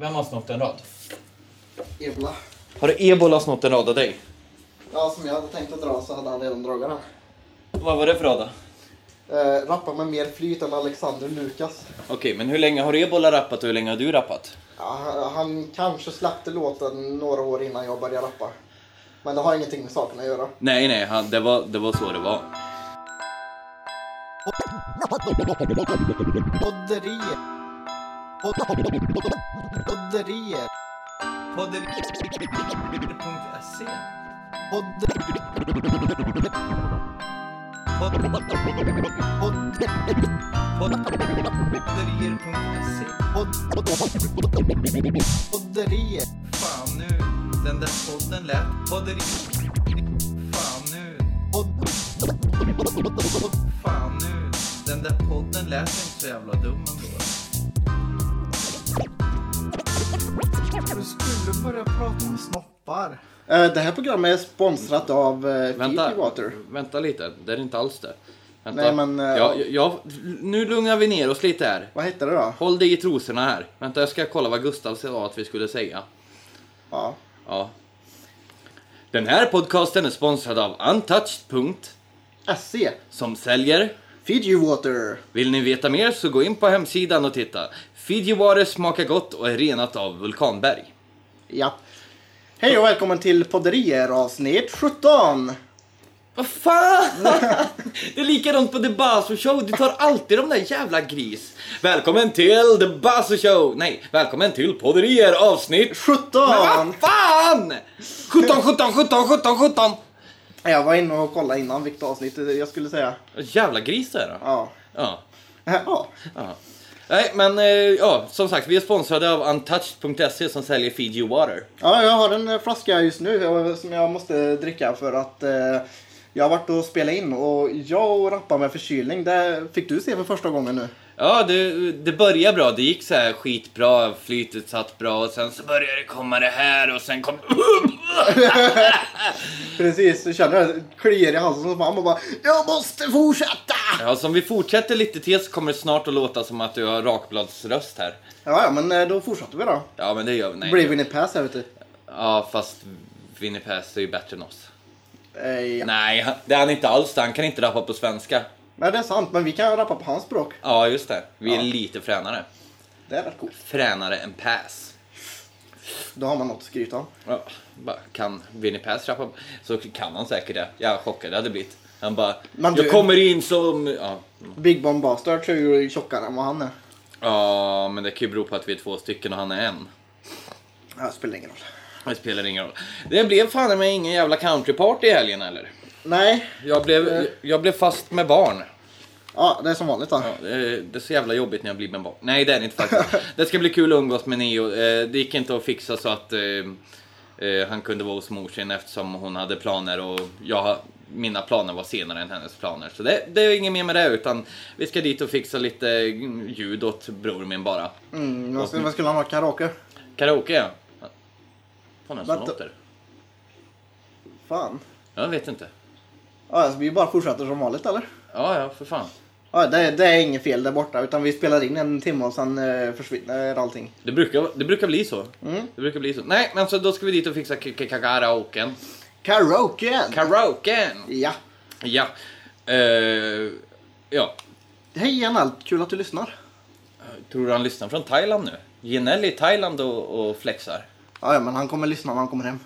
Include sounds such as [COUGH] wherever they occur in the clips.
Vem har snott en rad? Ebola. Har Ebola snott en rad av dig? Ja, som jag hade tänkt att dra så hade han redan dragit den. Vad var det för rad då? Eh, rappa med mer flyt än Alexander Lukas. Okej, men hur länge har Ebola rappat och hur länge har du rappat? Ja, han, han kanske släppte låten några år innan jag började rappa. Men det har ingenting med saken att göra. Nej, nej, han, det, var, det var så det var. Podderier. Podderier. Podderier.se Podderier.se Podderier. Fan nu, den där podden lät podderier. Fan nu, fan nu, den där podden lät inte så jävla dum ändå. Du skulle börja prata om snoppar. Eh, det här programmet är sponsrat av eh, Vänta, Fiji Water. vänta lite, det är inte alls det. Vänta. Nej, men, eh, ja, ja, nu lugnar vi ner oss lite här. Vad hette det då? Håll dig i trosorna här. Vänta, jag ska kolla vad Gustav sa att vi skulle säga. Ja. Ja. Den här podcasten är sponsrad av Untouched. SC. som säljer. Fiji Water. Vill ni veta mer så gå in på hemsidan och titta. Fiji Water smakar gott och är renat av vulkanberg. Ja. Hej och välkommen till Podderier avsnitt 17. Vad fan! [LAUGHS] Det är likadant på The Basso Show. Du tar alltid de där jävla gris. Välkommen till The Basso Show. Nej, välkommen till Podderier avsnitt 17! Men vad fan! 17, 17, 17, 17, 17! Jag var inne och kollade innan vilket avsnitt jag skulle säga. Jävla gris det är då. Ja. Ja. [LAUGHS] Ja. ja. Nej, men eh, ja, som sagt, vi är sponsrade av Untouched.se som säljer Fiji Water. Ja, jag har en eh, flaska just nu som jag måste dricka för att eh, jag har varit och spelat in och jag och rappa med förkylning, det fick du se för första gången nu. Ja, det, det började bra. Det gick så här skitbra, flytet satt bra och sen så började det komma det här och sen kom... [LAUGHS] Precis, så känner jag kliar i halsen som fan och bara Jag måste fortsätta! Ja, så om vi fortsätter lite till så kommer det snart att låta som att du har rakbladsröst här. Ja, ja, men eh, då fortsätter vi då. Ja, men det gör vi. Det blir Nej. Winnie Pass här vet du. Ja, fast Winnie Pass är ju bättre än oss. Eh, ja. Nej, han- det är han inte alls. Han kan inte rappa på svenska. Nej, det är sant, men vi kan rappa på hans språk. Ja, just det. Vi är Ja. lite fränare. Det är rätt coolt. Fränare än Pass. Då har man något att skryta om. Ja, bara, kan Winnie Pass rappa? Så kan han säkert det. Jag chockad det hade blivit. Han bara, Men du- jag kommer in som... Ja. Big Bomb Bastard är ju tjockare än vad han är. ja, men det kan ju bero på att vi är två stycken och han är en. Ja, det spelar ingen roll. Det spelar ingen roll. Det blev fan med ingen jävla countryparty i helgen eller? Nej, Jag blev, jag blev fast med barn. Ja, det är som vanligt då. Ja, det, är, det är så jävla jobbigt när jag blir med barn. Nej, det är det inte faktiskt. [LAUGHS] Det ska bli kul att umgås med Neo. Eh, Det gick inte att fixa så att eh, eh, han kunde vara hos morsin eftersom hon hade planer och jag, mina planer var senare än hennes planer. Så det, det är inget mer med det utan vi ska dit och fixa lite ljud åt bror min bara. Mm, vad, skulle, vad skulle han ha? Karaoke? Karaoke ja. Fan, som låter. Fan. Jag vet inte. Ja, alltså, vi bara fortsätter som vanligt eller? Ja, ja, för fan. Ja, det, är- det är inget fel där borta utan vi spelar in en timme och sen eh, försvinner allting. Det brukar, det brukar bli så. Mm. Det brukar bli så. Nej, men så då ska vi dit och fixa karaoken. Karaoke! Karaoken! ja. Ja. Eh, ja. Hej allt, kul att du lyssnar. Tror du han lyssnar från Thailand nu? Genell i Thailand och, och flexar. Ja, ja, men han kommer lyssna när han kommer hem.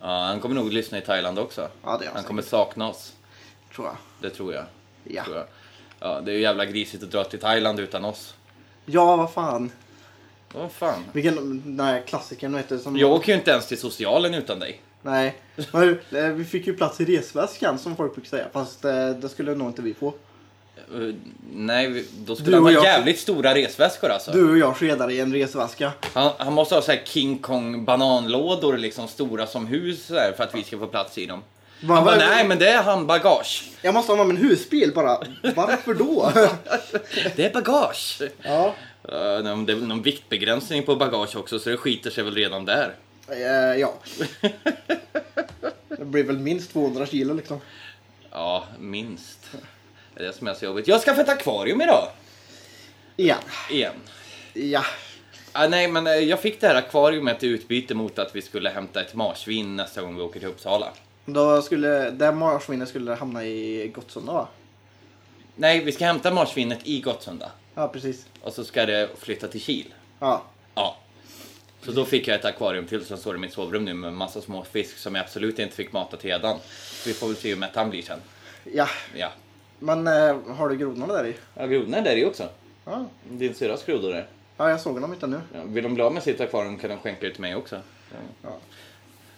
Ja, han kommer nog lyssna i Thailand också. Ja, det han Han kommer sakna oss. Tror jag. Det tror jag. Ja. Tror jag. Ja, det är ju jävla grisigt att dra till Thailand utan oss. Ja, vad fan. Vad fan. Vilken, nej, klassikern vet du. Som, Jag åker ju inte ens till socialen utan dig. Nej. Men, eh, vi fick ju plats i resväskan som folk brukar säga. Fast eh, det skulle nog inte vi få. Eh, nej, vi- då skulle Du han och ha jag- jävligt stora resväskor alltså. Du och jag skedar i en resväska. Han, han måste ha så här King Kong bananlådor liksom stora som hus så här, för att vi ska få plats i dem. Han bara, nej men det är handbagage. Jag måste ha med min husbil bara. Varför då? [LAUGHS] Det är bagage. ja. Uh, det är någon viktbegränsning på bagage också så det skiter sig väl redan där. Eh, ja. Det blir väl minst 200 kilo liksom. Ja, minst. Det är det som är så jobbigt. Jag ska få ett akvarium idag. Igen. Igen. Ja. Ah, nej, men eh, jag fick det här akvariumet i utbyte mot att vi skulle hämta ett marsvin nästa gång vi åker till Uppsala. Då skulle, det marsvinet skulle hamna i Gottsunda va? Nej, vi ska hämta marsvinet i Gottsunda. Ja, precis. Och så ska det flytta till Kil. Ja. Ja. Så då fick jag ett akvarium till som står i mitt sovrum nu med massa små fisk som jag absolut inte fick mata till gäddan. Så vi får väl se hur mätt han blir sen. Ja, Ja. men eh, har du grodorna där i? Ja, grodorna är där i också. Ja. Din syrras grodor där. ja, jag såg dem inte nu. Ja, vill de bli av med sitt akvarium kan de skänka det till mig också. Ja.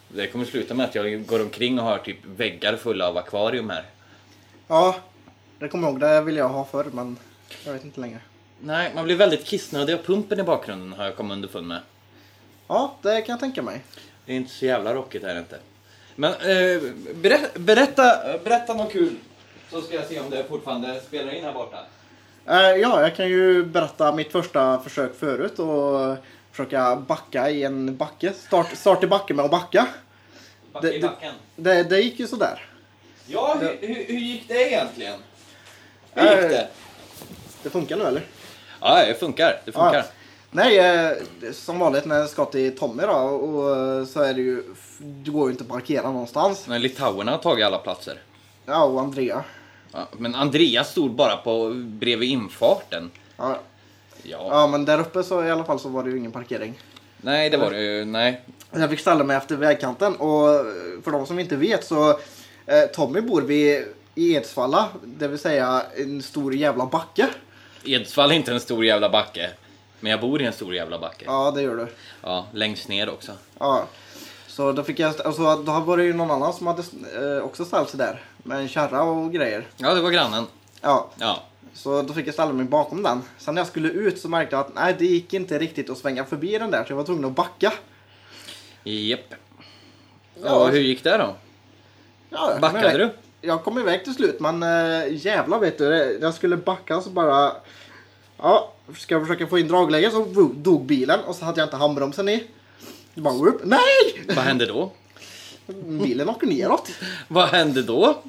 Det kommer sluta med att jag går omkring och har typ väggar fulla av akvarium här. Ja, det kommer jag ihåg. Det ville jag ha förr, men jag vet inte längre. Nej, man blir väldigt kissnödig av pumpen i bakgrunden har jag kommit underfund med. Ja, det kan jag tänka mig. Det är inte så jävla rockigt är det inte. Men eh, berätta, berätta, berätta något kul. Så ska jag se om det fortfarande spelar in här borta. Eh, ja, jag kan ju berätta mitt första försök förut och försöka backa i en backe. Start, start i backe med att backa. Backa Det- i backen. Det, det gick ju sådär. Ja, hur, hur, hur gick det egentligen? Hur gick Eh, det? Det funkar nu eller? Ja, det funkar. Det funkar. Ja. Nej, eh, som vanligt när jag ska till Tommy då och eh, så är det ju, du går ju inte att parkera någonstans. Men litauerna har tagit alla platser. Ja, och Andrea. Ja, men Andreas stod bara på bredvid infarten. Ja, Ja. ja, men där uppe så i alla fall så var det ju ingen parkering. Nej, det var det ju. Nej. Jag fick ställa mig efter vägkanten och eh, för de som inte vet så eh, Tommy bor vid i Edsvalla, det vill säga en stor jävla backe. Edsvall är inte en stor jävla backe. Men jag bor i en stor jävla backe. Ja, det gör du. Ja, längst ner också. Ja. Så då fick jag, alltså, då var det ju någon annan som hade eh, också ställt sig där med en kärra och grejer. Ja, det var grannen. Ja, Ja. Så då fick jag ställa mig bakom den. Sen när jag skulle ut så märkte jag att nej, det gick inte riktigt att svänga förbi den där så jag var tvungen att backa. Japp. Ja. Och hur gick det då? Ja, jag kom Backade iväg. du? Jag kom iväg till slut men äh, jävlar vet du, jag skulle backa så bara... Ja, ska jag försöka få in dragläge så dog bilen och så hade jag inte handbromsen i. Det bara whoop. Nej! Vad hände då? Bilen åker neråt. Vad hände då?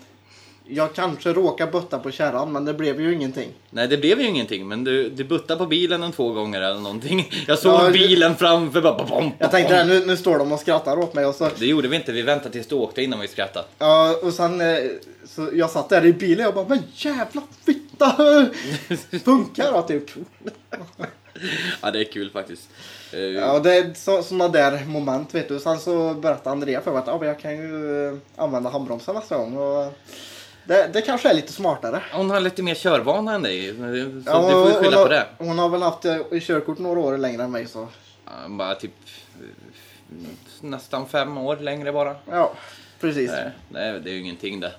Jag kanske råkade butta på kärran men det blev ju ingenting. Nej, det blev ju ingenting, men du, du buttade på bilen en två gånger eller någonting. [LAUGHS] Jag såg Ja, det- bilen framför bara... Bom, Jag tänkte nu, nu står de och skrattar åt mig och så... Det gjorde vi inte, vi väntade tills du åkte innan vi skrattade. Ja, och sen eh, så jag satt där i bilen och bara men jävla fitta! [LAUGHS] Funkar då typ. [LAUGHS] Ja, det är kul faktiskt. Eh, Ja, det är så, såna där moment vet du. Sen så berättade Andrea för mig att men jag kan ju eh, använda handbromsen nästa gång. Och det, det kanske är lite smartare. Hon har lite mer körvana än dig, så Ja, du får skylla har, på det. hon har väl haft eh, i körkort några år längre än mig så. Ja, Bara typ nästan fem år längre bara. Ja, precis. Nej, nej, det är ju ingenting det.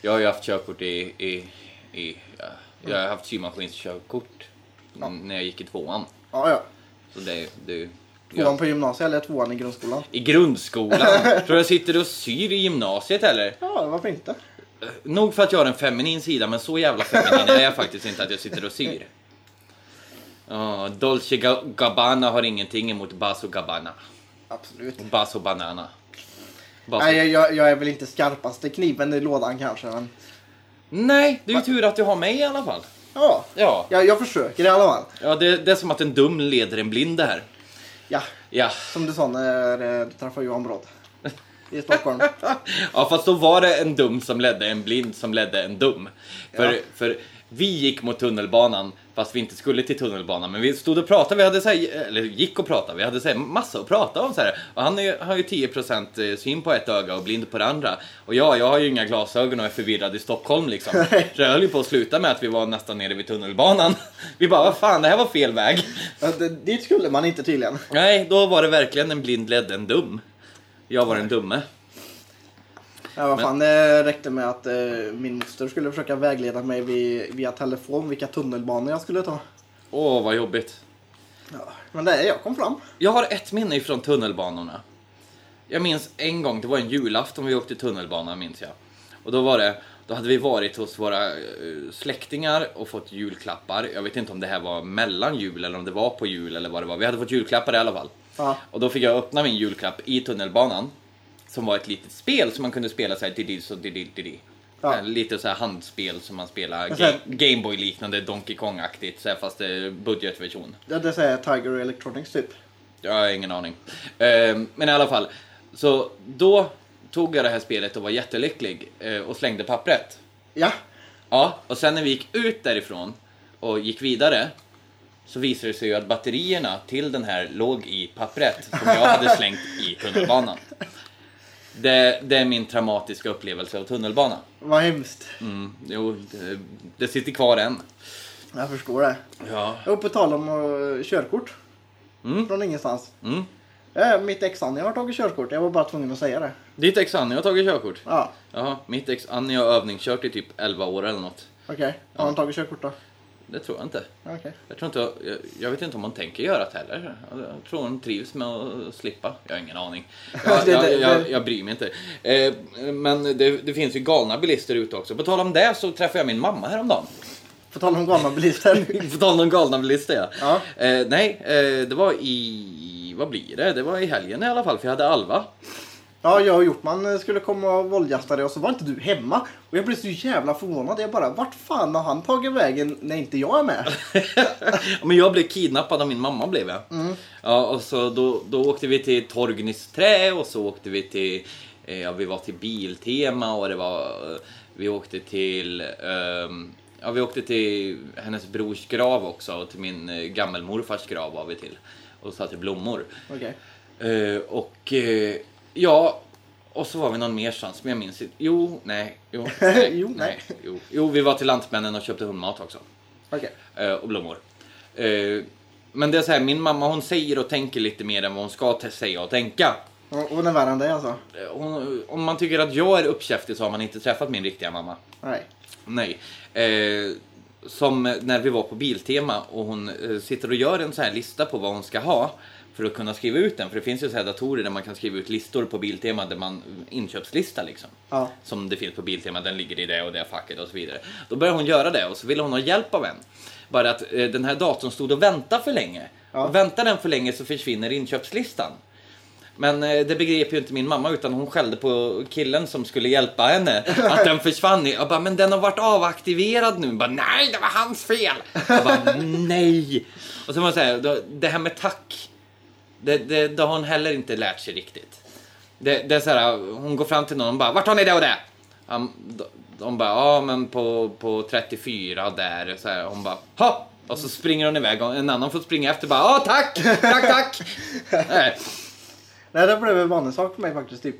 Jag har ju haft körkort i... i, i ja, jag har haft symaskinskörkort när jag gick i tvåan. Ja, ja. Så det, det, Tvåan ja. på gymnasiet eller tvåan i grundskolan. I grundskolan? [LAUGHS] Tror du jag sitter och syr i gymnasiet eller? Ja, varför inte? Nog för att jag har en feminin sida, men så jävla feminin är jag faktiskt inte att jag sitter och syr. Ja, Dolce Ga- Gabbana har ingenting emot Baso Gabbana. Absolut. Baso Banana. Baso. Nej, jag, jag är väl inte skarpaste kniven i lådan kanske. Men... Nej, det är ju tur att du har mig i alla fall. Ja, Ja, jag, jag försöker i alla fall. ja det, det är som att en dum leder en blind det här. Ja, Ja. som du sa när eh, du träffade Johan Brodd. I Stockholm. [LAUGHS] ja, fast då var det en dum som ledde en blind som ledde en dum. För, Ja. för vi gick mot tunnelbanan fast vi inte skulle till tunnelbanan. Men vi stod och pratade, vi hade så här, eller gick och pratade, vi hade så här massa att prata om. Så här. Och han är, har ju 10% syn på ett öga och blind på det andra. Och ja, jag har ju inga glasögon och är förvirrad i Stockholm liksom. [LAUGHS] Så jag höll ju på att sluta med att vi var nästan nere vid tunnelbanan. [LAUGHS] Vi bara, vad fan, det här var fel väg. Ja, det- Dit skulle man inte tydligen. Nej, då var det verkligen en blind ledde en dum. Jag var den dumme. Ja, vad fan, det räckte med att eh, min moster skulle försöka vägleda mig via, via telefon vilka tunnelbanor jag skulle ta. Åh, vad jobbigt. Ja, men det är jag kom fram. Jag har ett minne ifrån tunnelbanorna. Jag minns en gång, det var en julafton vi åkte tunnelbana minns jag. Och då var det, då hade vi varit hos våra eh, släktingar och fått julklappar. Jag vet inte om det här var mellan jul eller om det var på jul eller vad det var. Vi hade fått julklappar i alla fall. Ja. Och då fick jag öppna min julklapp i tunnelbanan. Som var ett litet spel som man kunde spela såhär didi så didi didi. Ja. Så här, Lite så här handspel som man spelar. Så här- Ga- Gameboy-liknande, Donkey Kong-aktigt. Så här, fast det är budgetversion. Ja, det säger Tiger Electronics typ. Jag har ingen aning. Ehm, men i alla fall. Så då tog jag det här spelet och var jättelycklig. eh, och slängde pappret. Ja. Ja, och sen när vi gick ut därifrån och gick vidare. Så visade det sig ju att batterierna till den här låg i pappret som jag hade slängt i tunnelbanan. Det, det är min traumatiska upplevelse av tunnelbana. Vad hemskt. Mm, jo, det, det sitter kvar än. Jag förstår det. Ja. Och på tal om uh, körkort. Mm. Från ingenstans. Mm. Eh, mitt ex Annie har tagit körkort. Jag var bara tvungen att säga det. Ditt ex Annie har tagit körkort. Ja, Jaha, mitt ex Annie har övningskört i typ 11 år eller något. okej. Har han tagit körkort då? Det tror jag inte. Okej. Jag, tror inte jag, jag vet inte om hon tänker göra det heller. Jag tror hon trivs med att slippa. Jag har ingen aning. [LAUGHS] Jag, jag, jag, jag bryr mig inte. Eh, men det, det finns ju galna bilister ute också. På tal om det så träffade jag min mamma häromdagen. På tal om galna bilister. [LAUGHS] På tal om galna bilister ja. Ja. Eh, nej, eh, det var i... Vad blir det? Det var i helgen i alla fall för jag hade Alva. Ja, jag och Hjortman skulle komma och våldgästa dig och så var inte du hemma. Och jag blev så jävla förvånad. Jag bara, vart fan har han tagit vägen när inte jag är med? [LAUGHS] Men jag blev kidnappad av min mamma blev jag. Ja, och så då, då åkte vi till Torgnis trä och så åkte vi till, eh, ja vi var till Biltema och det var, eh, vi åkte till, ehm, ja vi åkte till hennes brors grav också och till min eh, gammelmorfars grav var vi till. Och satte blommor. Okej. Eh, och eh, ja, och så var vi någon merstans, men jag minns inte. Jo, nej, jo, [LAUGHS] nej, Jo, nej. Jo, jo, vi var till Lantmännen och köpte hundmat också. Okej. Eh, och blommor. Eh, men det är så här, min mamma hon säger och tänker lite mer än vad hon ska te- säga och tänka. Och Hon är värre än dig alltså? Eh, Hon, om man tycker att jag är uppkäftig så har man inte träffat min riktiga mamma. Nej. Nej. Eh, som när vi var på Biltema och hon eh, sitter och gör en så här lista på vad hon ska ha för att kunna skriva ut den. För det finns ju så här datorer där man kan skriva ut listor på Biltema där man inköpslista liksom. Ja. Som det finns på Biltema, den ligger i det och det facket och så vidare. Då börjar hon göra det och så vill hon ha hjälp av en. Bara att eh, den här datorn stod och väntade för länge. Ja. Och väntar den för länge så försvinner inköpslistan. Men eh, det begrep ju inte min mamma utan hon skällde på killen som skulle hjälpa henne. Att den [LAUGHS] försvann. Jag bara, men den har varit avaktiverad nu. Jag bara, nej det var hans fel. Jag bara, nej. Och så var jag säga, då- det här med tack. Det, det, det har hon heller inte lärt sig riktigt. Det, det är så här, hon går fram till någon och bara, vart har ni det och det? Han, de, de bara, ja men på, på 34 där. Så här, hon bara, ha! Och så springer hon iväg och en annan får springa efter bara, ja tack, tack, tack. Nej. Nej, det blev en vanlig sak för mig faktiskt. Typ.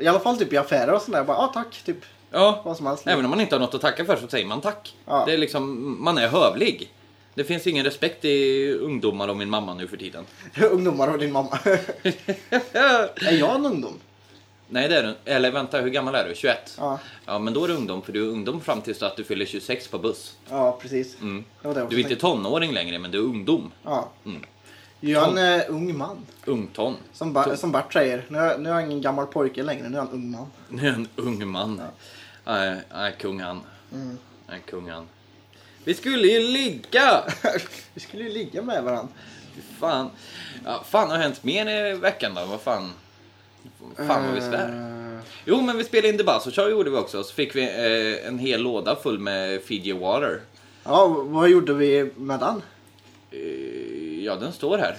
I alla fall typ i affärer och sådär. Bara, ah, tack. Typ. Ja, Vad som helst. även om man inte har något att tacka för så säger man tack. Ja. Det är liksom, man är hövlig. Det finns ingen respekt i ungdomar och min mamma nu för tiden. [LAUGHS] Ungdomar och din mamma. [LAUGHS] är jag en ungdom? Nej det är du Eller vänta, hur gammal är du? 21? Ja. Ja men då är du ungdom, för du är ungdom fram tills att du fyller 26 på buss. Ja, precis. Mm. Det var det jag Du är inte tänkte. tonåring längre, men du är ungdom. Ja. Mm. Jag är en uh, ung man. Ungton. Som, ba- som Bert säger. Nu är, nu är jag ingen gammal pojke längre. Nu är jag en ung man. Nu är en ung man. Nej, nej, kung han. Mm. Nej, kung han. Vi skulle ju ligga! [LAUGHS] Vi skulle ju ligga med varandra. Fan. Ja, fan har hänt mer i veckan då? Vad fan? Fan vad vi svär. Eh, Jo, men vi spelade in och gjorde vi också. Så fick vi eh, en hel låda full med Fiji Water. Ja, vad gjorde vi med den? Eh, ja, den står här.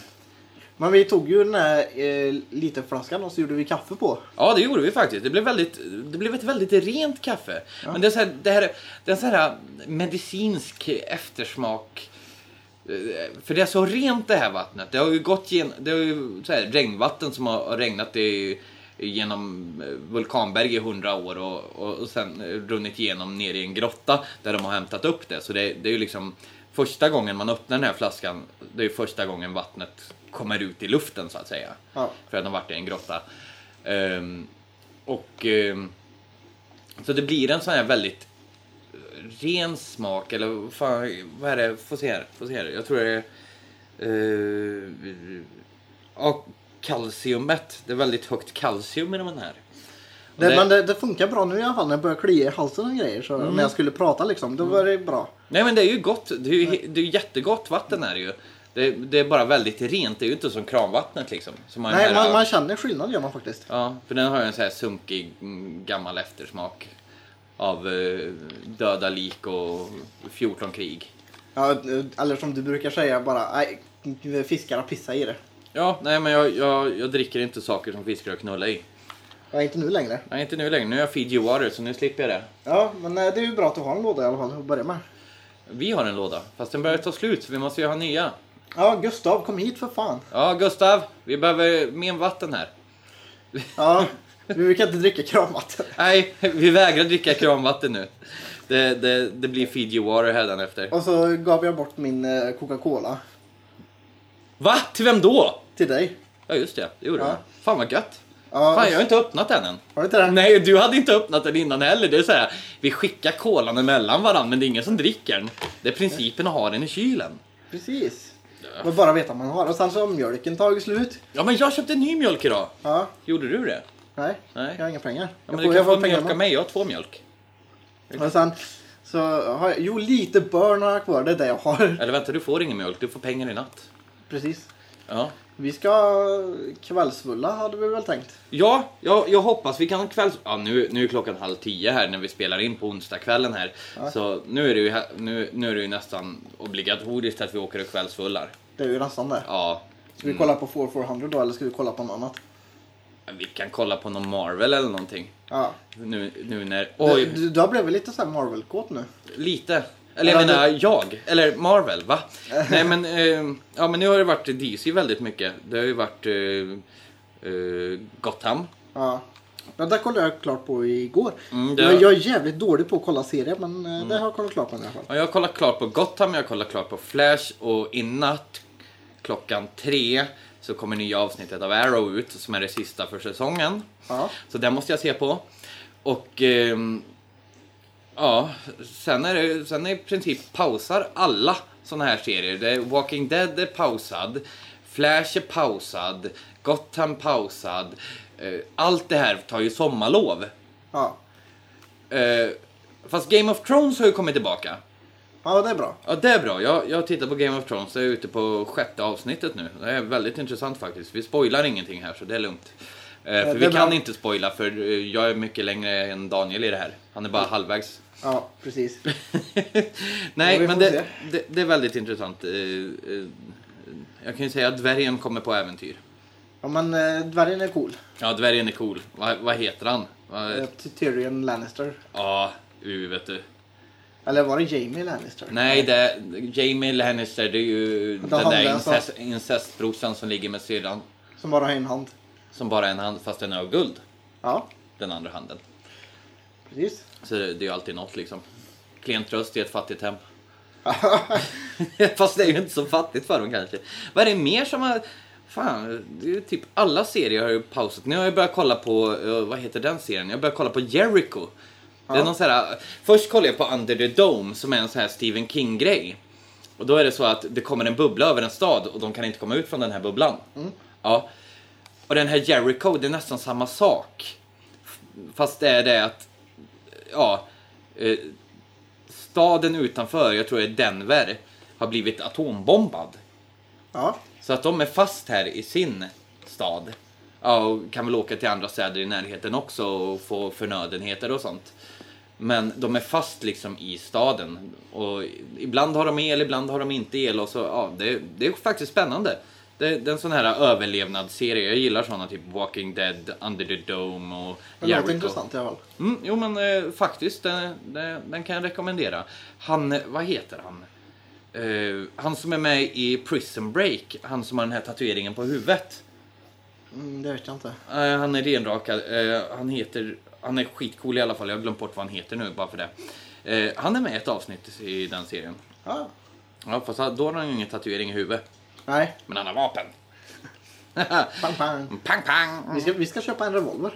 Men vi tog ju den här eh, liten flaskan och så gjorde vi kaffe på. Ja, det gjorde vi faktiskt. Det blev, väldigt, det blev ett väldigt rent kaffe. Men det är, så här, det, här, det är sån här medicinsk eftersmak. Eh, För det är så rent det här vattnet. Det har ju gått gen, det har ju så här, regnvatten som har regnat i, genom eh, vulkanberg i hundra år och, och, och sen eh, runnit igenom ner i en grotta där de har hämtat upp det. Så det, det är ju liksom första gången man öppnar den här flaskan, det är ju första gången vattnet kommer ut i luften så att säga. Ja. För att har varit i en grotta. Ehm, och ehm, så det blir en sån här väldigt ren smak, eller vad fan, vad är det? Få se här, få se här. Jag tror det är... Uh, ja, kalciumet. Det är väldigt högt kalcium i den här. Det, det- Men det, det funkar bra nu i alla fall när jag börjar klia i halsen och grejer. Så Mm. när jag skulle prata liksom, då var det bra. Nej men det är ju gott. Det är ju det är jättegott vatten är det ju. Det, det är bara väldigt rent. Det är ju inte som kranvattnet liksom. Som har den Nej, man, man känner skillnad gör man faktiskt. Ja, för den har ju en så här sunkig mm, gammal eftersmak. av eh, döda lik och 14 krig. Ja, eller som du brukar säga bara, nej, fiskarna pissar i det. Ja, nej men jag, jag, jag dricker inte saker som fiskar och knulla i. Ja, inte nu längre. Nej, inte nu längre. Nu är jag Fiji Water så nu slipper jag det. Ja, men eh, det är ju bra att du har en låda i alla fall att börja med. Vi har en låda, fast den börjar ta slut så vi måste ju ha nya. Ja, Gustav, kom hit för fan. Ja, Gustav, vi behöver mer vatten här. Ja, vi kan inte dricka kranvatten. Nej, vi vägrar dricka kranvatten nu. Det, det, det blir Fiji Water hädanefter. Och så gav jag bort min eh, Coca-Cola Va? Till vem då? till dig. Ja, just det. Det gjorde Ja. du. Fan vad gött. Ja, Fan, jag har inte öppnat den än. Har du inte det? Nej, du hade inte öppnat den innan heller. Det är så här, vi skickar kolan emellan varandra, men det är ingen som dricker den. Det är principen att ha den i kylen. Precis. Men bara veta att man har. Och sen så har mjölken tagit slut. Ja, men jag köpte ny mjölk idag. Ja, Gjorde du det? nej, Nej. jag har inga pengar. Ja, men jag du kan få mjölk av mig. Jag har två mjölk. Och sen så har jag, jo lite börn har jag kvar, det är det jag har. Eller vänta, du får ingen mjölk. Du får pengar i natt. Precis. Ja. Vi ska kvällsfulla hade vi väl tänkt. Ja, jag, jag hoppas vi kan kvälls... Ja, nu, nu är klockan halv tio här när vi spelar in på onsdagskvällen här. Ja. Så nu är, det ju, nu, nu är det ju nästan obligatoriskt att vi åker och kvällsfullar. Det är ju nästan det. Ja. Ska vi kolla på 4400 då eller ska vi kolla på något annat? Vi kan kolla på någon Marvel eller någonting. Ja. Nu, nu när... Du, Oj, du, du har blivit lite så här Marvel-kåt nu. lite. Eller jag Ja, menar jag. Eller Marvel, va? [LAUGHS] Nej men, eh, ja men nu har det varit DC väldigt mycket. Det har ju varit eh, eh, Gotham. Ja. Men det kollade jag klart på igår. Mm, det- jag, jag är jävligt dålig på att kolla serier men mm. det har jag kollat klart på i alla fall. Ja, jag har kollat klart på Gotham, jag har kollat klart på Flash och i natt klockan tre så kommer nya avsnittet av Arrow ut som är det sista för säsongen. Ja. Så det måste jag se på. Och ehm, ja, sen är det sen är i princip pausar alla såna här serier. Det är Walking Dead är pausad, Flash är pausad, Gotham pausad. Eh, Allt det här tar ju sommarlov. Ja. Eh, Fast Game of Thrones har ju kommit tillbaka. ja, det är bra. Ja, det är bra. Jag, jag tittar på Game of Thrones. Jag är ute på sjätte avsnittet nu. Det är väldigt intressant faktiskt. Vi spoilar ingenting här, så det är lugnt. Eh, för det vi är kan bra. inte spoila, för jag är mycket längre än Daniel i det här. Han är bara halvvägs. Ja, precis. [LAUGHS] Nej, Ja, men det, det, det är väldigt intressant. Eh, eh, Jag kan ju säga att dvärgen kommer på äventyr. Ja, men eh, dvärgen är cool. Ja, dvärgen är cool. Vad, vad heter han? Vad- Tyrion Lannister. Ja, uh, vet du. Eller var det Jamie Lannister? Nej, det, Jamie Lannister, det är ju Det den har där incest, incestbrorsan som ligger med syrran. Som bara har en hand. Som bara är en hand, fast den är av guld. Ja, Den andra handen. Precis. Så det, det är ju alltid något liksom. Klen tröst i ett fattigt hem. [LAUGHS] Fast det är ju inte så fattigt för dem kanske. Vad är det mer som har... Fan, det är ju typ alla serier har ju pausat. Nu har jag börjat kolla på, eh, vad heter den serien? Jag har börjat kolla på Jericho. Det är någon sån här, först kollade jag på Under the Dome som är en sån här Stephen King-grej. Och då är det så att det kommer en bubbla över en stad och de kan inte komma ut från den här bubblan. Ja. Och den här Jericho, det är nästan samma sak. Fast det är det att, ja, eh, staden utanför, jag tror det är Denver, har blivit atombombad. Ja, Så att de är fast här i sin stad. Ja, och kan väl åka till andra städer i närheten också och få förnödenheter och sånt. Men de är fast liksom i staden. Och ibland har de el, ibland har de inte el. Och så, ja, det, det är faktiskt spännande. Det, det är en sån här överlevnadsserie. Jag gillar såna typ Walking Dead, Under the Dome och det låter intressant i alla fall. Mm, jo men eh, faktiskt, det, det, den kan jag rekommendera. Han, vad heter han? Eh, han som är med i Prison Break, han som har den här tatueringen på huvudet. Mm, det vet jag inte. Eh, han är renrakad, eh, han heter, han är skitcool i alla fall, jag har glömt bort vad han heter nu bara för det. Eh, han är med i ett avsnitt i den serien. Ja. Ja, fast då har han ju ingen tatuering i huvudet. Nej, Men han har vapen. [LAUGHS] pang pang. pang pang! Vi ska, vi ska köpa en revolver.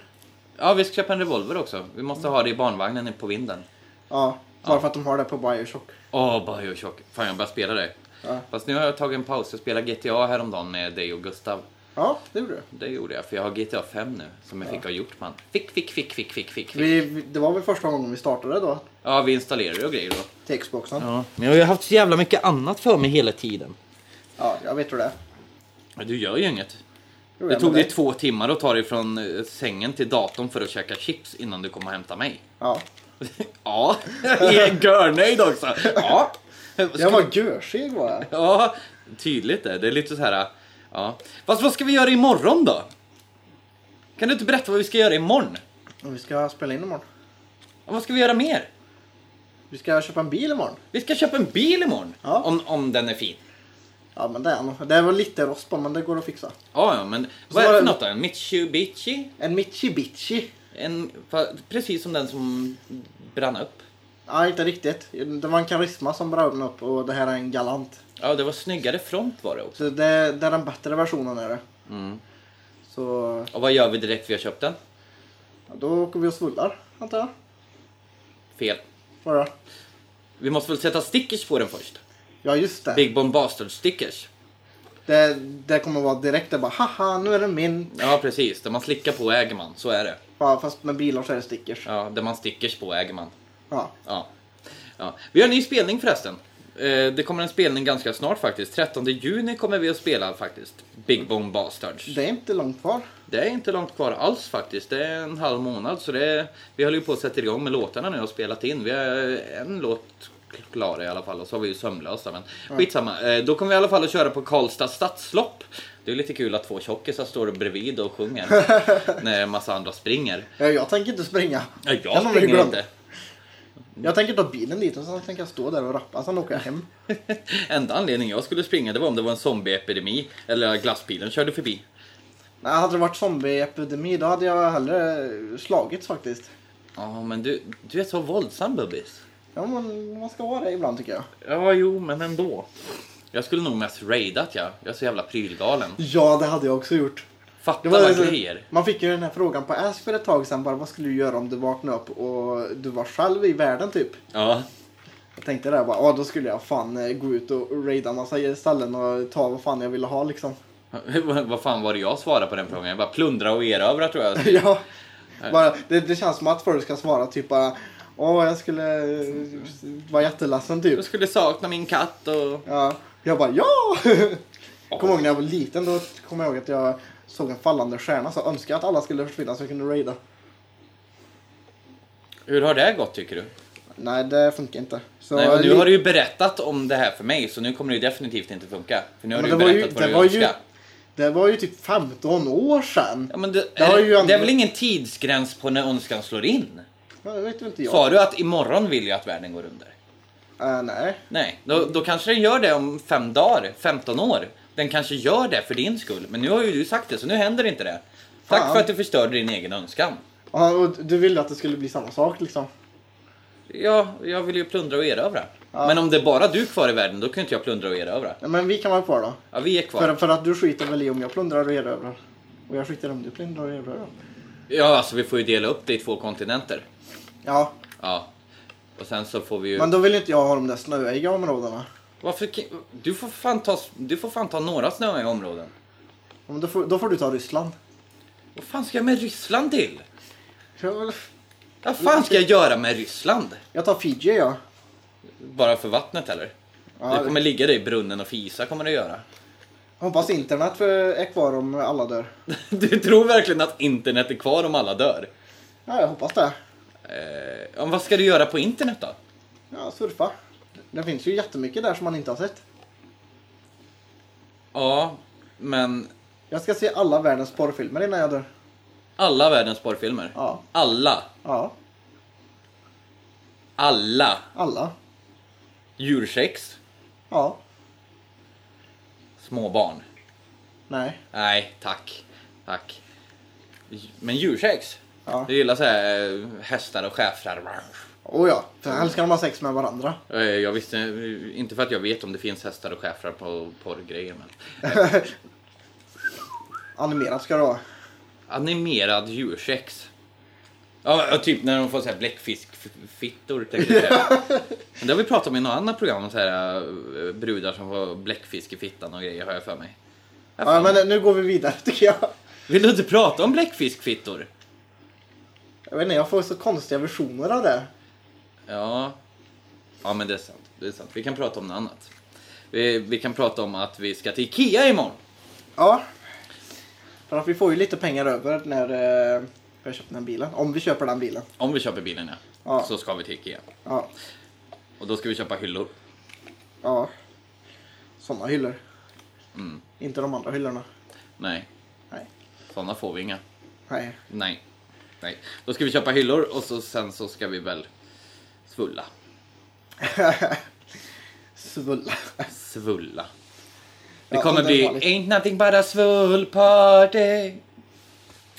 Ja, vi ska köpa en revolver också. Vi måste ha det i barnvagnen på vinden. Ja, bara för att de har det på Bioshock. Åh, Bioshock. Fan, jag börjar spela det. Ja. Fast nu har jag tagit en paus. Jag spelade GTA häromdagen med dig och Gustav. Ja, det gjorde du. Det gjorde jag, för jag har GTA 5 nu. Som jag fick av Hjortman. Fick, fick, fick, fick, fick, fick. fick. Vi, det var väl första gången vi startade då, Ja, vi installerade och grejer då. till Xboxen. Ja, Ja, men jag har haft så jävla mycket annat för mig hela tiden. Jag vet hur det är. Du gör ju inget. Jo, Det ja, tog dig två timmar att ta dig från eh, sängen till datorn för att käka chips innan du kom och hämtade mig. Ja, [LAUGHS] Ja, jag är görnöjd också. Ja. Jag var görseg var jag. Ja, tydligt det. Det är lite så här. Ja. Fast vad ska vi göra imorgon då? Kan du inte berätta vad vi ska göra imorgon? Vi ska spela in imorgon. Och vad ska vi göra mer? Vi ska köpa en bil imorgon. Vi ska köpa en bil imorgon. Ja. Om, om den är fin. Ja men det är nog. Det var lite rost på men det går att fixa. Ja, ja, men vad är det för något då? En Mitsubishi? En Mitsubishi. En, precis som den som brann upp. Ja inte riktigt. Det var en Karisma som brann upp och det här är en Galant. Ja, det var snyggare front var det också. Så det, det är den bättre versionen är det. Mm. Så Och vad gör vi direkt vi har köpt den? ja, då åker vi och svullar antar jag. Fel. Bara. Vi måste väl sätta stickers på den först? Ja just det. Big Bomb Bastard stickers. det. Det kommer vara direkt det bara haha nu är den min. Ja, precis. Det man slickar på äger man. Så är det. Ja, fast med bilar så är det stickers. Ja, det man stickers på äger man. Ja. Ja. ja. Vi har en ny spelning förresten. Eh, Det kommer en spelning ganska snart faktiskt. 13 juni kommer vi att spela faktiskt. Big Bomb Bastards. Det är inte långt kvar. Det är inte långt kvar alls faktiskt. Det är en halv månad. Så det är, vi håller ju på att sätta igång med låtarna nu och spelat in. Vi har en låt klar i alla fall och så har vi ju Sömnlösa. Men skitsamma. Eh, Då kommer vi i alla fall att köra på Karlstad stadslopp. Det är lite kul att två tjockisar står bredvid och sjunger. [LAUGHS] när en massa andra springer. Ja, jag tänker inte springa. Ja, jag de springer inte. Jag tänker ta bilen dit och så tänker jag stå där och rappa sen åker jag hem. [LAUGHS] Enda anledningen jag skulle springa det var om det var en zombieepidemi eller glassbilen körde förbi. Nej, hade det varit zombieepidemi då hade jag hellre slagits faktiskt. Ja, men du, du är så våldsam Bubbis. Ja, men man ska vara det ibland tycker jag. Ja, jo, men ändå. Jag skulle nog mest raidat ja. Jag är så jävla prylgalen. Ja, det hade jag också gjort. Fatta Det var alla så- grejer. Man fick ju den här frågan på Ask för ett tag sedan. Bara, vad skulle du göra om du vaknade upp och du var själv i världen typ? Ja. Jag tänkte där bara, ja då skulle jag fan eh, gå ut och raida massa ställen och ta vad fan jag ville ha liksom. [LAUGHS] Vad vad fan var det jag svarade på den frågan? Jag bara plundra och erövra tror jag. [LAUGHS] ja. Bara, det, det känns som att folk ska svara typ bara, åh jag skulle eh, vara jätteledsen typ. Jag skulle sakna min katt och... Ja. Jag bara, ja! Kommer ihåg när jag var liten, då kommer jag ihåg att jag såg en fallande stjärna så önskade jag att alla skulle försvinna så jag kunde raida. Hur har det gått tycker du? Nej, det funkar inte. Så, Nej, och nu har du ju berättat om det här för mig så nu kommer det ju definitivt inte funka. För nu har Men du ju var ju- berättat vad det du var ju- önskar. Det var ju typ 15 år sedan. Ja, men det, Det är, ju ändå- det är väl ingen tidsgräns på när önskan slår in? Det vet inte jag. Sa du att imorgon vill jag att världen går under? Äh, nej. Nej, då, då kanske den gör det om fem dagar, 15 år. Den kanske gör det för din skull. Men nu har ju du sagt det, så nu händer inte det. Tack Fan. för att du förstörde din egen önskan. Ja, och du ville att det skulle bli samma sak liksom. Ja, jag vill ju plundra och erövra. Ja. Men om det är bara du kvar i världen, då kan inte jag plundra och erövra. Ja, men vi kan vara kvar då. Ja, vi är kvar. För, för att du skiter väl i om jag plundrar och erövrar. Och jag skiter om du plundrar och erövrar. Ja, alltså vi får ju dela upp det i två kontinenter. Ja, Ja. Och sen så får vi ju... men då vill inte jag ha de där snöiga områdena. Varför... ki- Du får fan ta, du får fan ta några snöiga områden. Ja, men Då får, då får du ta Ryssland. Vad fan ska jag med Ryssland till? Jag, Vad fan ska jag göra med Ryssland? jag tar Fiji ja. Bara för vattnet eller? ja du kommer ligga där i brunnen och fisa kommer du göra. Hoppas internet för är kvar om alla dör. [LAUGHS] Du tror verkligen att internet är kvar om alla dör? Ja, jag hoppas det. Eh, vad ska du göra på internet då? Ja, surfa. Det finns ju jättemycket där som man inte har sett. Ja, men Jag ska se alla världens porrfilmer innan jag dör. alla världens porrfilmer. Ja. Alla. Ja, Alla. alla. Djursex. Ja. Små barn. Nej. Nej, tack. Tack. Men djursex? Ja. Du gillar så här eh, hästar och schäfrar? Oh ja, för helst ska de ha sex med varandra. Eh, Jag visste, inte för att jag vet om det finns hästar och schäfrar på porrgrejer men. [LAUGHS] Animerat ska det vara. Animerad djursex. Ja, typ när de får så här bläckfiskfittor. jag. [LAUGHS] Men det har vi pratat om i något annat program. om Så här, eh, brudar som får bläckfisk i fittan och grejer har jag för mig. Ja, men nu går vi vidare tycker jag. Vill du inte prata om bläckfiskfittor? Jag vet inte, jag får så konstiga versioner av det. Ja. Ja men det är sant. Det är sant. Vi kan prata om något annat. Vi, vi kan prata om att vi ska till Ikea imorgon. Ja. För att vi får ju lite pengar över när eh, vi har köpt den här bilen. Om vi köper den bilen. Om vi köper bilen ja. Ja. så ska vi till Ikea. Ja. Och då ska vi köpa hyllor. Ja. Såna hyllor. Mm. Inte de andra hyllorna. Nej, Nej. sådana får vi inga. Nej. Nej. Nej. Då ska vi köpa hyllor och så, sen så ska vi väl svulla. [LAUGHS] Svulla. Svulla. Det Ja, kommer bli. Ain't nothing but a svull party.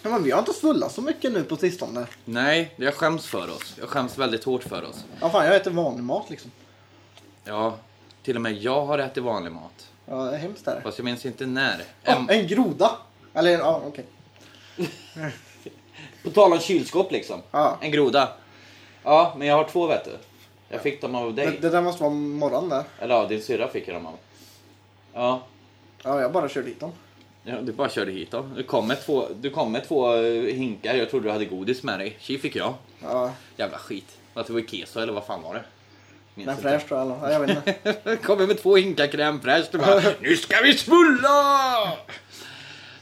Ja, men vi har inte svullat så mycket nu på sistone. Nej, jag skäms för oss. Jag skäms väldigt hårt för oss. Ja, fan jag äter vanlig mat liksom. Ja, till och med jag har ätit vanlig mat. Ja, det är hemskt är det. Fast jag minns inte när. Ja, Em- en groda. Eller ja, okej. [LAUGHS] På tal om kylskåp liksom. Ja. En groda. Ja, men jag har två vet du. Jag fick dem av dig. det där måste vara morgon där. Eller ja, din syrra fick jag dem av. Ja, Ja, jag bara körde hit dem. ja du bara körde hit dem. Du kom med två, du kom med två eh, hinkar. Jag trodde du hade godis med dig. Tji fick jag. Ja, Jävla skit. Att det var keso eller vad fan var det? Minns fräsch tror jag. Ja, jag vet inte. [LAUGHS] Kommer med två hinkar crème fraîche. Du bara, [LAUGHS] nu ska vi svulla!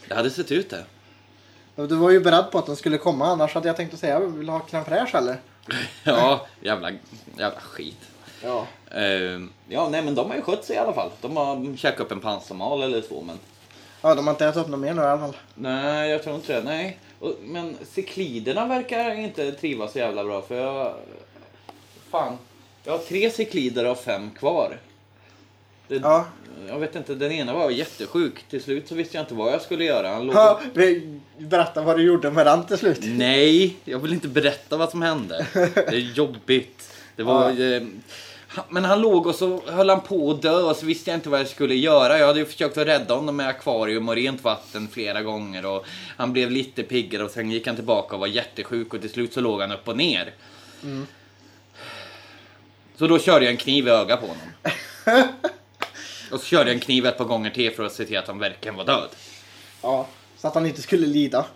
Det hade sett ut det. Du var ju beredd på att den skulle komma annars hade jag tänkt att säga vill du ha crème fraîche eller? [LAUGHS] Ja, jävla, jävla skit. Ja. Eh, ja, nej men de har ju skött sig i alla fall. De har käkat upp en pansarmal eller två men Ja, de har inte ätit upp något mer nu i alla fall. nej, jag tror inte det. Nej. Och, men cikliderna verkar inte trivas så jävla bra för jag... Fan. Jag har tre ciklider av fem kvar. Det, Ja. Jag vet inte, den ena var jättesjuk. Till slut så visste jag inte vad jag skulle göra. Han låg... Ja, berätta vad du gjorde med den till slut. Nej, jag vill inte berätta vad som hände. Det är jobbigt. Det var, eh, han- men han låg och så höll han på att dö och så visste jag inte vad jag skulle göra. Jag hade ju försökt att rädda honom med akvarium och rent vatten flera gånger och han blev lite piggare och sen gick han tillbaka och var jättesjuk och till slut så låg han upp och ner. Så då körde jag en kniv i ögat på honom. [LAUGHS] Och så körde jag en kniv ett par gånger till för att se till att han verkligen var död. Ja, så att han inte skulle lida.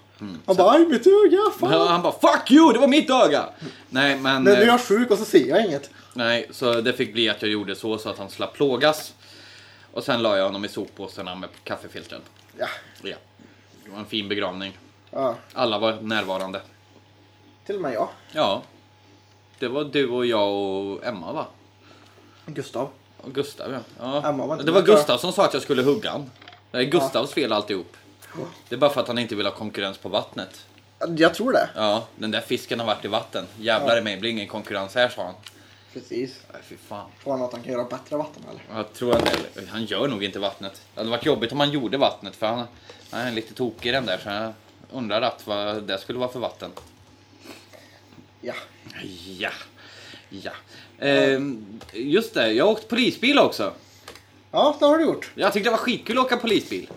Han bara, aj mitt öga, fan. Han bara 'Fuck you, det var mitt öga!' Nej men... Men nu är eh, jag sjuk och så ser jag inget. Nej, så det fick bli att jag gjorde så, så att han slapp plågas. Och sen la jag honom i soppåsarna med kaffefiltren. Ja, Ja. Det var en fin begravning. ja. Alla var närvarande. till och med jag. Ja. Det var du och jag och Emma va? Gustav. Gustav ja. ja. Emma var inte det var med. Gustav som sa att jag skulle hugga han. Det är Gustavs fel alltihop. Det är bara för att han inte vill ha konkurrens på vattnet. Jag tror det. Ja, den där fisken har varit i vatten. Jävlar i mig, det blir ingen konkurrens här sa han. Precis. Nej, fy fan. Tror han att han kan göra bättre vatten eller? Jag tror han, eller, han gör nog inte vattnet. Det hade varit jobbigt om han gjorde vattnet för han, han är lite tokig den där så jag undrar att vad det skulle vara för vatten. Ja. Ja, ja. Ehm, just det, jag har åkt polisbil också. Ja, det har du gjort. Jag tyckte det var skitkul att åka polisbil.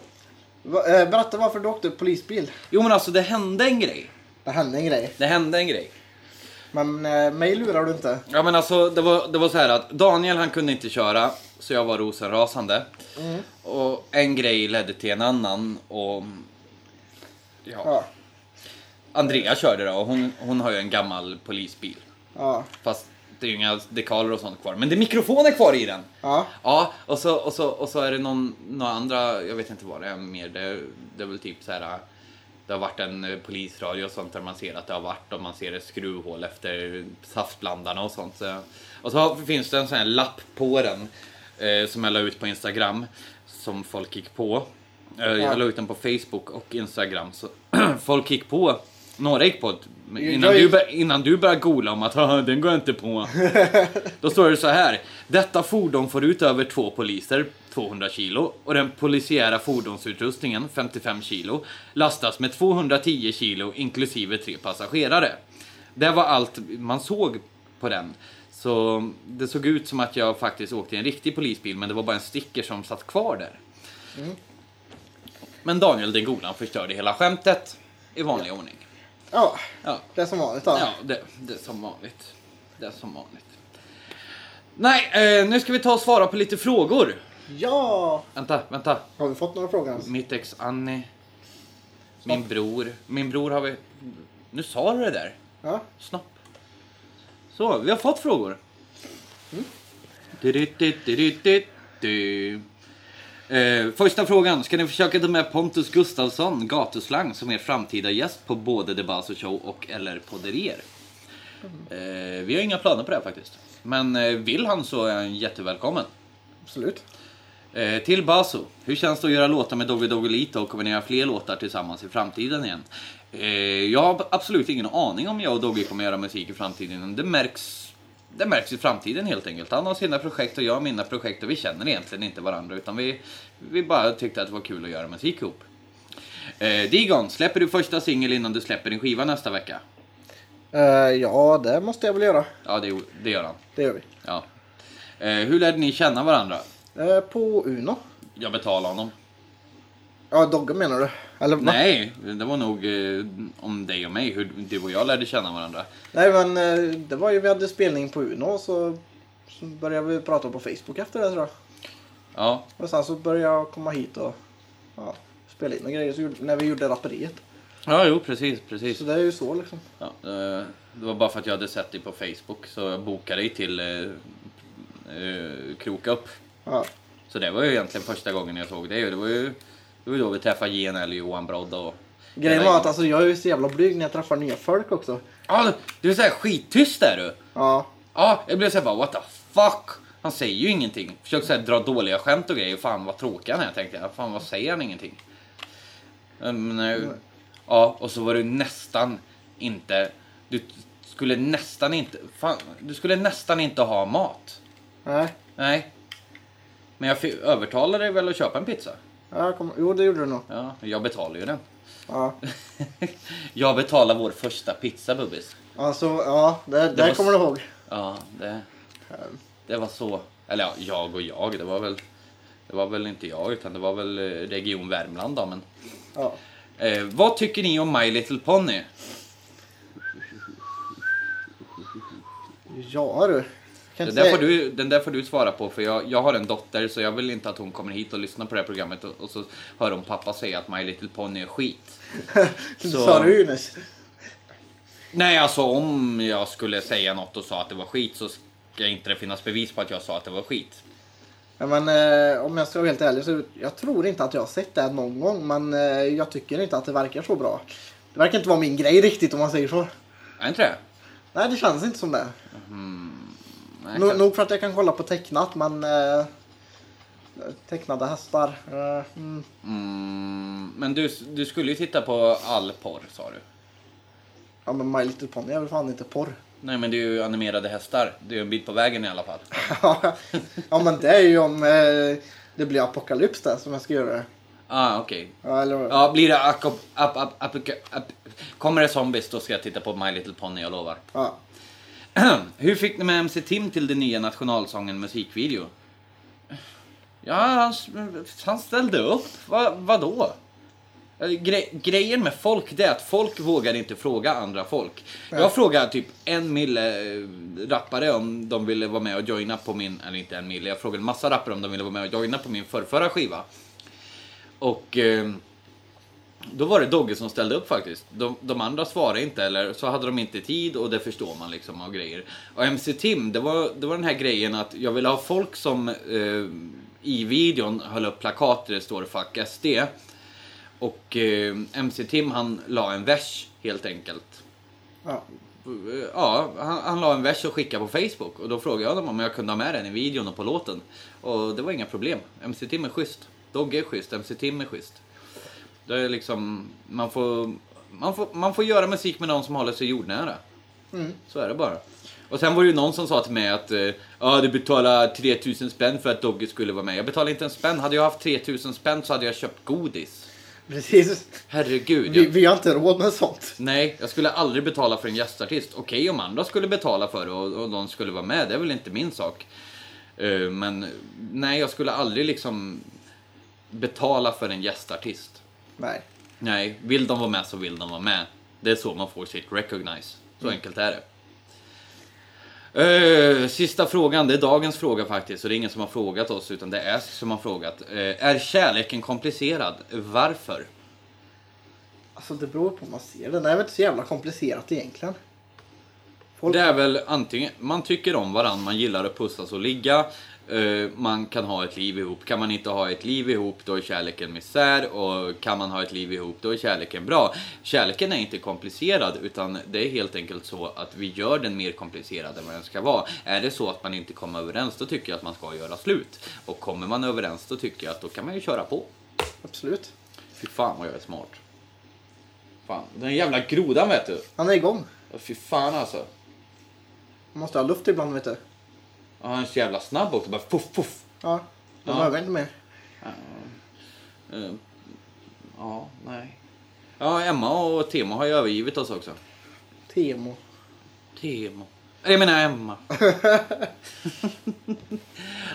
Va, eh, berätta varför du åkte polisbil. Jo men alltså det hände en grej. Det hände en grej. Det hände en grej. Men eh, mig lurar du inte. Ja men alltså det var, det var så här att Daniel han kunde inte köra så jag var rosenrasande. Och en grej ledde till en annan och ja, Ja. Andrea körde då och hon, hon har ju en gammal polisbil. Ja. Fast det är ju inga dekaler och sånt kvar. Men det är mikrofoner kvar i den. Ja. Ja, och så, och så, och så är det någon, några andra, jag vet inte vad det är mer. Det, det är väl typ så här. Det har varit en eh, polisradio och sånt där man ser att det har varit och man ser ett skruvhål efter saftblandarna och sånt. Så, och så finns det en sån här lapp på den eh, som jag la ut på Instagram som folk gick på. Eh, Jag la ut den på Facebook och Instagram så [CLEARS THROAT] folk gick på. Några gick på det. Innan gick- du, innan du börjar gola om att "Haha, den går jag inte på. [LAUGHS] Då står det så här. Detta fordon får ut över två poliser, 200 kilo, och den polisiära fordonsutrustningen, 55 kilo, lastas med 210 kilo inklusive tre passagerare. Det var allt man såg på den. Så det såg ut som att jag faktiskt åkte i en riktig polisbil, men det var bara en sticker som satt kvar där. Men Daniel den godan förstörde hela skämtet i vanlig ordning. Ja. Ja. Det är som vanligt då. Ja, det, det är som vanligt. Det är som vanligt. Nej, eh, nu ska vi ta och svara på lite frågor. Ja. Vänta, vänta. Har vi fått några frågor ens? Mitt ex Annie. Min bror. Min bror har vi... Nu sa du det där. Ja. Snopp. Så, vi har fått frågor. Du, du, du, du. Eh, första frågan. Ska ni försöka ta med Pontus Gustafsson, gatuslang, som er framtida gäst på både The Basso Show och eller Podderier? Eh, vi har inga planer på det här faktiskt. Men eh, vill han så är han jättevälkommen. Absolut. Eh, till Baso. Hur känns det att göra låtar med Doggy Doggelito och kommer ni göra fler låtar tillsammans i framtiden igen? Eh, jag har absolut ingen aning om jag och Doggy kommer göra musik i framtiden. Det märks, det märks i framtiden helt enkelt. Han har sina projekt och jag har mina projekt och vi känner egentligen inte varandra utan vi, vi bara tyckte att det var kul att göra musik ihop. Eh, Digon, släpper du första singel innan du släpper din skiva nästa vecka? Eh, ja, det måste jag väl göra. Ja, det, det gör han. Det gör vi. Ja. Eh, hur lärde ni känna varandra? Eh, på Uno. Jag betalade honom. Ja, Dogge menar du? Eller va? Nej, det var nog eh, om dig och mig, hur du och jag lärde känna varandra. Nej men eh, det var ju vi hade spelning på Uno och så, så började vi prata på Facebook efter det tror jag. Ja, Och sen så började jag komma hit och ja, spela in och grejer gjorde- när vi gjorde rapperiet. ja jo precis, precis. Så det är ju så liksom. Ja, eh, det var bara för att jag hade sett dig på Facebook så jag bokade dig till eh, eh, Kroka upp. Ja. Så det var ju egentligen första gången jag såg dig. Det var ju, det var då vi träffade JNL, Johan Brodd och... Grejen var att alltså, jag är ju så jävla blyg när jag träffar nya folk också. Ja, du är såhär skittyst är du! Ja. Ja, jag blev såhär bara what the fuck? Han säger ju ingenting. Försökte såhär dra dåliga skämt och grejer. Fan vad tråkig han är tänkte jag. Fan vad säger han ingenting? Men, eh, ja, och så var du nästan inte... Du skulle nästan inte... Fan, du skulle nästan inte ha mat. Nej. Nej. Men jag övertalade dig väl att köpa en pizza? Ja, jag jo det gjorde du nog. Ja, jag betalar ju den. Ja. [LAUGHS] jag betalar vår första pizza, Bubbis. Alltså, ja, det, det, var kommer du ihåg. Ja, det, det var så. Eller ja, jag och jag. Det var väl, det var väl inte jag, utan det var väl eh, Region Värmland då. Men, Ja. eh, vad tycker ni om My Little Pony? Ja du. Den där, får du, den där får du svara på, för jag, jag har en dotter så jag vill inte att hon kommer hit och lyssnar på det här programmet och, och så hör hon pappa säga att My Little Pony är skit. [LAUGHS] Så- sa du ju nyss. Nej, alltså om jag skulle säga något och sa att det var skit så ska inte det finnas bevis på att jag sa att det var skit. Ja, men eh, om jag ska vara helt ärlig så jag tror inte att jag har sett det någon gång. Men eh, jag tycker inte att det verkar så bra. Det verkar inte vara min grej riktigt om man säger så. Är inte det? Nej, det känns inte som det. Nej, No, nog för att jag kan kolla på tecknat, men eh, tecknade hästar. Eh, mm. Mm, men du, du skulle ju titta på all porr, sa du. Ja, men My Little Pony är väl fan inte porr. [LAUGHS] Nej, men det är ju animerade hästar. Det är en bit på vägen i alla fall. ja, men det är ju om eh, det blir apokalyps där som jag ska göra det. Ah, okej. Ja, eller, Ja, blir det akop, ap, ap, ap, ap, Kommer det zombies, då ska jag titta på My Little Pony, jag lovar. ja. [CLEARS THROAT] Hur fick ni med MC Tim till den nya nationalsången musikvideo? Ja, han, han ställde upp. Va, vadå? Eh, Gre grejen med folk det är att folk vågar inte fråga andra folk. Jag frågade typ en mille eh, rappare om de ville vara med och joina på min, eller inte en mille, jag frågade en massa rappare om de ville vara med och joina på min förrförra skiva. Och eh, då var det Dogge som ställde upp faktiskt. De, de andra svarade inte eller så hade de inte tid och det förstår man liksom av grejer. Och MC Tim, det var, det var den här grejen att jag ville ha folk som eh, i videon höll upp plakat där det står Fuck SD. Och eh, MC Tim han la en vers helt enkelt. ja. Eh, Ja, han, han la en vers och skickade på Facebook och då frågade jag dem om jag kunde ha med den i videon och på låten. Och det var inga problem. MC Tim är schysst. Dogge är schysst. MC Tim är schysst. Det är liksom, man får, man får, man får göra musik med någon som håller sig jordnära. Mm. Så är det bara. Och sen var det ju någon som sa till mig att eh, ja, du betalar 3000 spänn för att Dogge skulle vara med. Jag betalar inte en spänn. Hade jag haft 3000 spänn så hade jag köpt godis. Precis. Herregud. Vi, Jag, vi har inte råd med sånt. nej, jag skulle aldrig betala för en gästartist. Okej om andra skulle betala för det och, och de skulle vara med. Det är väl inte min sak. Eh, men nej, jag skulle aldrig liksom betala för en gästartist. Nej. Nej, vill de vara med så vill de vara med. Det är så man får sitt recognize. Så enkelt är det. Eh, sista frågan, det är dagens fråga faktiskt. Och det är ingen som har frågat oss, utan det är Ask som har frågat. Eh, är kärleken komplicerad? Varför? Alltså det beror på hur man ser det. Det är väl inte så jävla komplicerat egentligen. Folk... Det är väl antingen man tycker om varandra, man gillar att pussas och ligga. Eh, man kan ha ett liv ihop. Kan man inte ha ett liv ihop, då är kärleken misär. Och kan man ha ett liv ihop, då är kärleken bra. Kärleken är inte komplicerad, utan det är helt enkelt så att vi gör den mer komplicerad än vad den ska vara. Är det så att man inte kommer överens, då tycker jag att man ska göra slut. Och kommer man överens, då tycker jag att då kan man ju köra på. Absolut. Fy fan vad jag är smart. Fan, den jävla grodan vet du. Han är igång. Fy fan alltså. Man måste ha luft ibland vet du. Ja, han är så jävla snabb också. Bara fuff, fuff. Ja. De Ja. behöver inte mer. Eh, ja, nej. Ja, Emma och Temo har ju övergivit oss också. Temo. Temo. Jag menar Emma. [LAUGHS]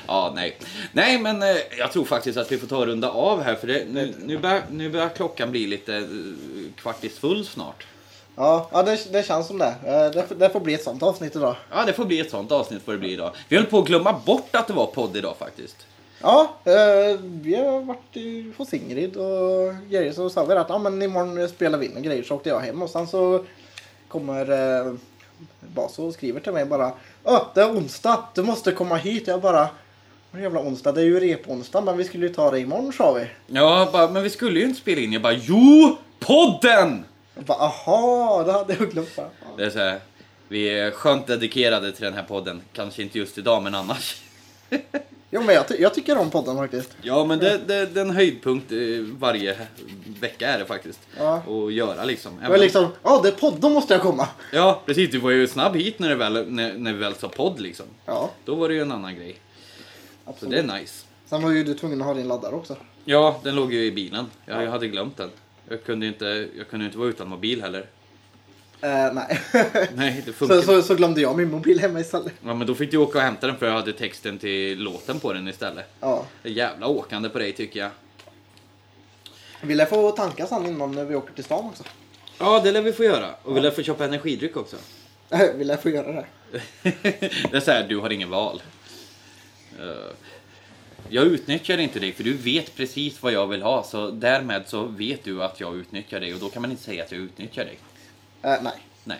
ja, nej. Nej, men eh, jag tror faktiskt att vi får ta och runda av här för det, nu, nu, börjar, nu börjar klockan bli lite eh, kvartis full snart. Ja, ja det, det känns som det. Eh, Det, får- det får bli ett sånt avsnitt idag. Ja, det får bli ett sånt avsnitt får det bli idag. Vi höll på att glömma bort att det var podd idag faktiskt. Ja, eh, vi har varit hos Ingrid och grejer så sa vi att ja, men imorgon spelar vi in och grejer så åkte jag hem och sen så kommer eh, Baso och skriver till mig bara Åh, det är onsdag, du måste komma hit. Jag bara vad jävla onsdag, det är ju reponsdag men vi skulle ju ta det imorgon sa vi. Ja, bara, men vi skulle ju inte spela in. Jag bara, jo! Podden! Jag bara aha, det hade jag glömt. Bara. Det är så här, vi är skönt dedikerade till den här podden. Kanske inte just idag, men annars. Jo men jag, ty- jag tycker om podden faktiskt. Ja, men det, det, det är en höjdpunkt eh, varje vecka är det faktiskt. Ja. Att göra liksom. Jag är liksom, ja det är podd, då måste jag komma. Ja, precis. Du var ju snabb hit när, det väl, när, när vi väl sa podd liksom. Ja, Då var det ju en annan grej. Så absolut. det är nice. Sen var ju du tvungen att ha din laddare också. Ja, den låg ju i bilen. Jag, jag hade glömt den. Jag kunde ju inte, jag kunde inte vara utan mobil heller. Eh, nej. [LAUGHS] Nej, det funkar så, så, så glömde jag min mobil hemma istället. Ja, men då fick du åka och hämta den för jag hade texten till låten på den istället. Ja. Det är jävla åkande på dig tycker jag. Vi lär få tanka sen innan vi åker till stan också. Ja, det lär vi få göra. Och vi lär få köpa energidryck också. [LAUGHS] Vi lär få göra det. [LAUGHS] det är så här, du har ingen val. Eh, Jag utnyttjar inte dig för du vet precis vad jag vill ha. Så därmed så vet du att jag utnyttjar dig och då kan man inte säga att jag utnyttjar dig. Eh, nej. Nej.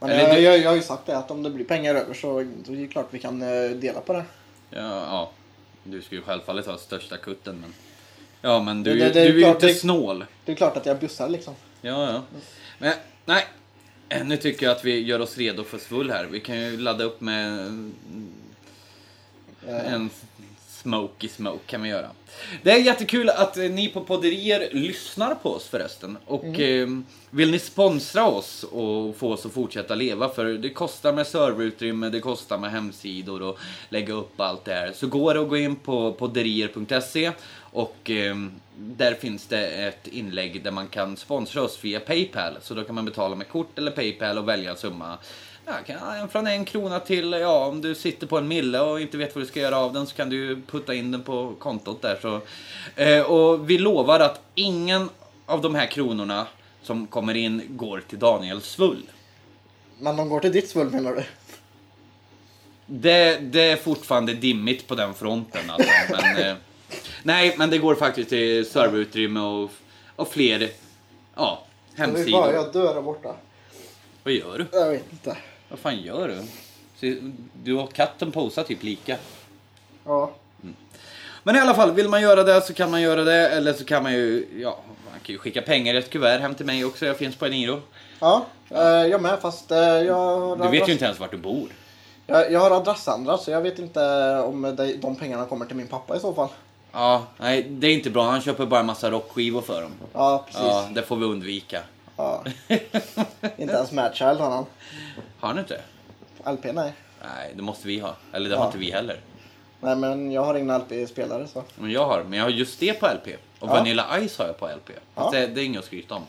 Men Eller jag, du- jag, jag har ju sagt det att om det blir pengar över så, så är det klart vi kan eh, dela på det. Ja, ja. Du ska ju självfallet ha största kutten men... Ja men du, Det- det- det du är ju inte det- snål. Det är klart att jag bussar liksom. Ja, ja. Men nej. Nu tycker jag att vi gör oss redo för svull här. Vi kan ju ladda upp med Eh, en smoky smoke kan vi göra. Det är jättekul att eh, ni på podderier lyssnar på oss förresten. Och eh, vill ni sponsra oss och få oss att fortsätta leva, för det kostar med serverutrymme, det kostar med hemsidor och lägga upp allt det här. Så går det att gå in på podderier.se och eh, där finns det ett inlägg där man kan sponsra oss via Paypal. Så då kan man betala med kort eller Paypal och välja en summa. Ja, från en krona till, ja om du sitter på en mille och inte vet vad du ska göra av den så kan du putta in den på kontot där. Så. Eh, och vi lovar att ingen av de här kronorna som kommer in går till Daniel Svull. men de går till ditt svull menar du? Det, det är fortfarande dimmigt på den fronten alltså. Men, eh, [LAUGHS] nej, men det går faktiskt till serverutrymme och, och fler ja, Jag hemsidor. bara, jag dör där borta. Vad gör du? Jag vet inte. Vad fan gör du? Du och katten posar typ lika. Ja. Men i alla fall, vill man göra det så kan man göra det. Eller så kan man ju, ja, man kan ju skicka pengar i ett kuvert hem till mig också. Jag finns på Eniro. Ja, eh, jag med fast eh, jag har Du vet ju inte ens vart du bor. jag, jag har adressändrat så jag vet inte om de, pengarna kommer till min pappa i så fall. Ja, nej, det är inte bra. Han köper bara en massa rockskivor för dem. Ja, precis. Ja. det får vi undvika. Inte ens Madchild har han. Har han inte? LP nej. Nej, det måste vi ha. Eller det har Ja. inte vi heller. Nej men jag har inga LP-spelare så. Men jag har, men jag har just det på LP. Och Ja. Vanilla Ice har jag på LP. Fast Ja. det, det är inget att skryta om.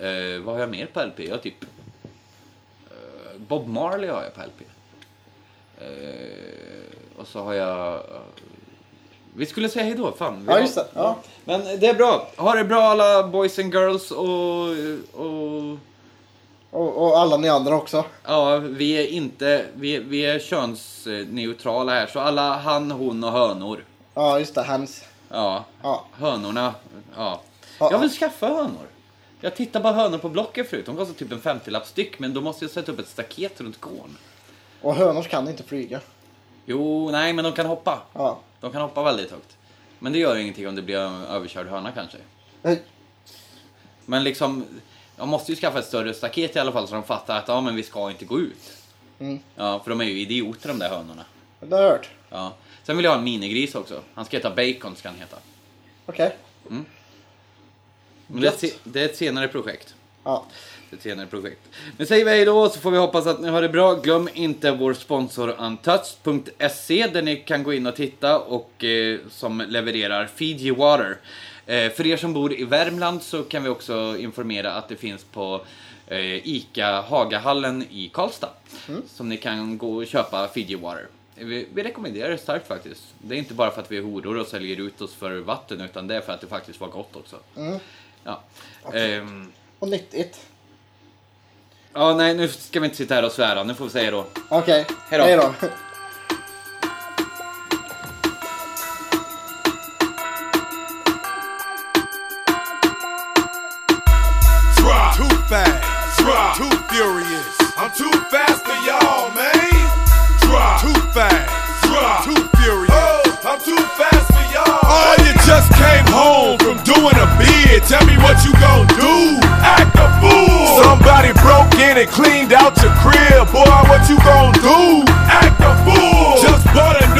Eh, vad har jag mer på LP? Jag har typ... eh, Bob Marley har jag på LP. Eh, och så har jag... eh, vi skulle säga hejdå, fan. Ja just det. Ja. Men det är bra. Ha det bra alla boys and girls och... och Och, och alla ni andra också. ja, vi är inte... Vi, vi är könsneutrala här. Så alla han, hon och hönor. Ja just det, hands. Ja, Ja. hönorna. Ja. Ja, Jag vill skaffa hönor. Jag tittar bara hönor på Blocket förut. De kostar typ en 50-lapp styck. Men då måste jag sätta upp ett staket runt gården. Och hönor kan inte flyga. Jo, nej, men de kan hoppa. Ja. De kan hoppa väldigt högt. Men det gör ingenting om det blir en överkörd höna kanske. Eh, Men liksom, de måste ju skaffa ett större staket i alla fall så de fattar att ja, men vi ska inte gå ut. Mm. Ja, för de är ju idioter de där hönorna. Det har jag hört. Ja. Sen vill jag ha en minigris också. Han ska heta Bacon, ska han heta. Okej. Men det, är Gött. ett, se- det är ett senare projekt. Ja. Det är ett senare projekt. Men säger vi hej då så får vi hoppas att ni har det bra. Glöm inte vår sponsor untouched.se där ni kan gå in och titta och eh, som levererar Fiji Water. Eh, för er som bor i Värmland så kan vi också informera att det finns på eh, ICA Hagahallen i Karlstad. Som ni kan gå och köpa Fiji Water. Vi, vi rekommenderar det starkt faktiskt. Det är inte bara för att vi är horor och säljer ut oss för vatten utan det är för att det faktiskt var gott också. Ja. Ehm, Och nyttigt. Ja, nej, nu ska vi inte sitta här och svära. Nu får vi säga då. Okej. Hej då. Hej då. Too fast. Drop. Too furious. I'm too fast for y'all, man. Drop. Too fast. Drop. Too furious. Oh, I'm too fast for y'all. Oh, you just came home from doing a bid. Tell me what you gon' do. Act a Somebody broke in and cleaned out your crib. Boy, what you gon' do? Act a fool. Just bought a